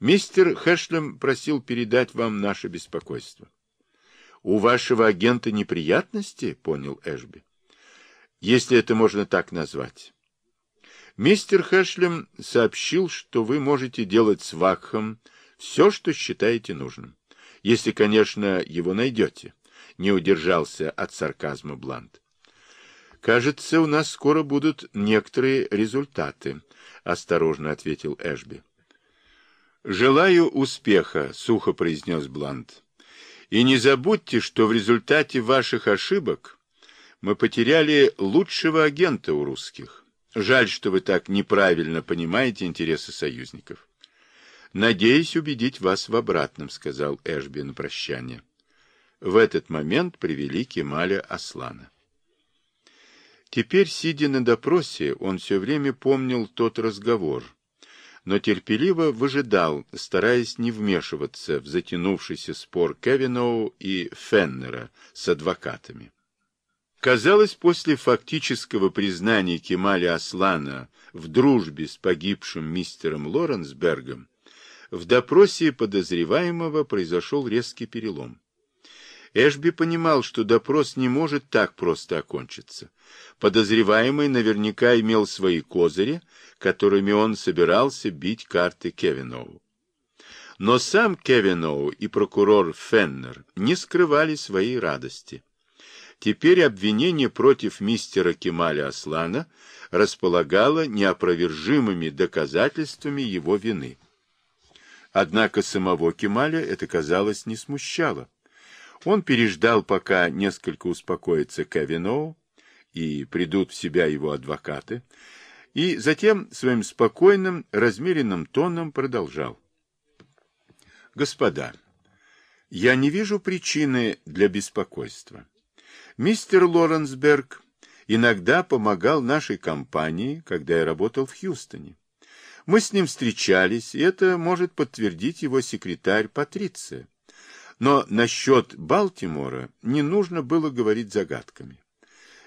Мистер Хэшлем просил передать вам наше беспокойство. У вашего агента неприятности, понял Эшби. Если это можно так назвать. Мистер Хэшлем сообщил, что вы можете делать с Вакхом все, что считаете нужным. Если, конечно, его найдете. Не удержался от сарказма Блант. Кажется, у нас скоро будут некоторые результаты, осторожно ответил Эшби. Желаю успеха, сухо произнес Блант. И не забудьте, что в результате ваших ошибок мы потеряли лучшего агента у русских. Жаль, что вы так неправильно понимаете интересы союзников. Надеюсь убедить вас в обратном, сказал Эшби на прощание. В этот момент привели Кемаля Аслана. Теперь, сидя на допросе, он все время помнил тот разговор, но терпеливо выжидал, стараясь не вмешиваться в затянувшийся спор Кевиноу и Феннера с адвокатами. Казалось, после фактического признания Кемаля Аслана в дружбе с погибшим мистером Лоренсбергом, в допросе подозреваемого произошел резкий перелом. Эшби понимал, что допрос не может так просто окончиться. Подозреваемый наверняка имел свои козыри, которыми он собирался бить карты Кевиноу. Но сам Кевиноу и прокурор Феннер не скрывали своей радости. Теперь обвинение против мистера Кемаля Аслана располагало неопровержимыми доказательствами его вины. Однако самого Кемаля это, казалось, не смущало. Он переждал, пока несколько успокоится Кевиноу и придут в себя его адвокаты, и затем своим спокойным, размеренным тоном продолжал. Господа, я не вижу причины для беспокойства. Мистер Лоренсберг иногда помогал нашей компании, когда я работал в Хьюстоне. Мы с ним встречались, и это может подтвердить его секретарь Патриция. Но насчет Балтимора не нужно было говорить загадками.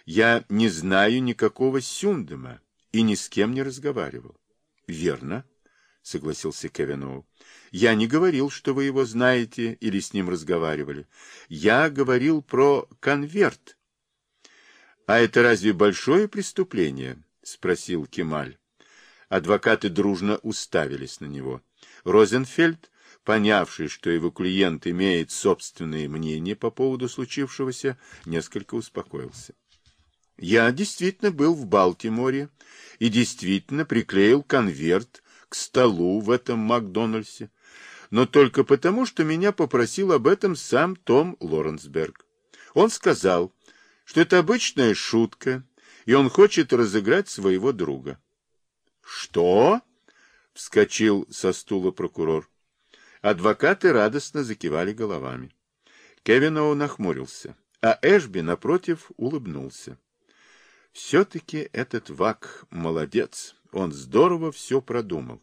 Я не знаю никакого Сюндема и ни с кем не разговаривал. — Верно, — согласился Кевиноу. — Я не говорил, что вы его знаете или с ним разговаривали. Я говорил про конверт. — А это разве большое преступление? — спросил Кемаль. Адвокаты дружно уставились на него. Розенфельд, понявший, что его клиент имеет собственное мнение по поводу случившегося, несколько успокоился. Я действительно был в Балтиморе и действительно приклеил конверт к столу в этом Макдональдсе, но только потому, что меня попросил об этом сам Том Лоренсберг. Он сказал, что это обычная шутка, и он хочет разыграть своего друга. — Что? — вскочил со стула прокурор. Адвокаты радостно закивали головами. Кевиноу нахмурился, а Эшби, напротив, улыбнулся. Все-таки этот Вак молодец, он здорово все продумал.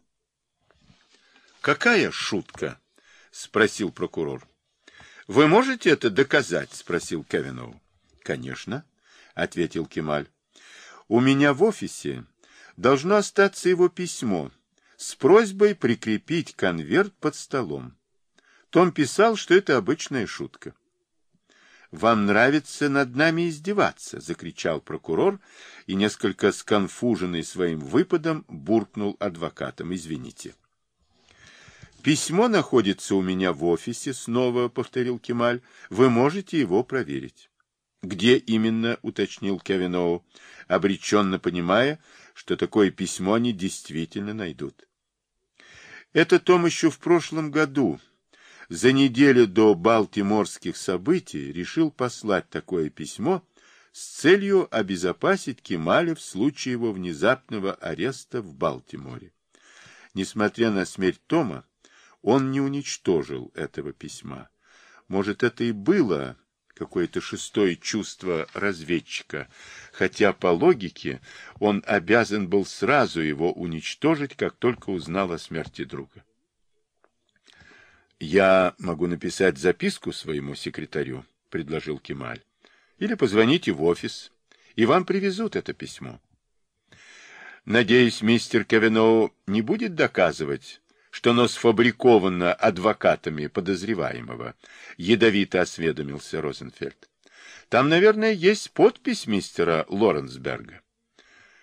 — Какая шутка? — спросил прокурор. — Вы можете это доказать? — спросил Кевиноу. — Конечно, — ответил Кемаль. — У меня в офисе должно остаться его письмо с просьбой прикрепить конверт под столом. Том писал, что это обычная шутка. «Вам нравится над нами издеваться!» — закричал прокурор и, несколько сконфуженный своим выпадом, буркнул адвокатом. «Извините». «Письмо находится у меня в офисе», — снова повторил Кемаль. «Вы можете его проверить». «Где именно?» — уточнил Кевиноу, обреченно понимая, что такое письмо они действительно найдут. «Это Том еще в прошлом году за неделю до балтиморских событий решил послать такое письмо с целью обезопасить Кемаля в случае его внезапного ареста в Балтиморе. Несмотря на смерть Тома, он не уничтожил этого письма. Может, это и было какое-то шестое чувство разведчика, хотя по логике он обязан был сразу его уничтожить, как только узнал о смерти друга. Я могу написать записку своему секретарю, предложил Кемаль. Или позвоните в офис, и вам привезут это письмо. Надеюсь, мистер Кевиноу не будет доказывать, что оно сфабриковано адвокатами подозреваемого? Ядовито осведомился Розенфельд. Там, наверное, есть подпись мистера Лоренсберга.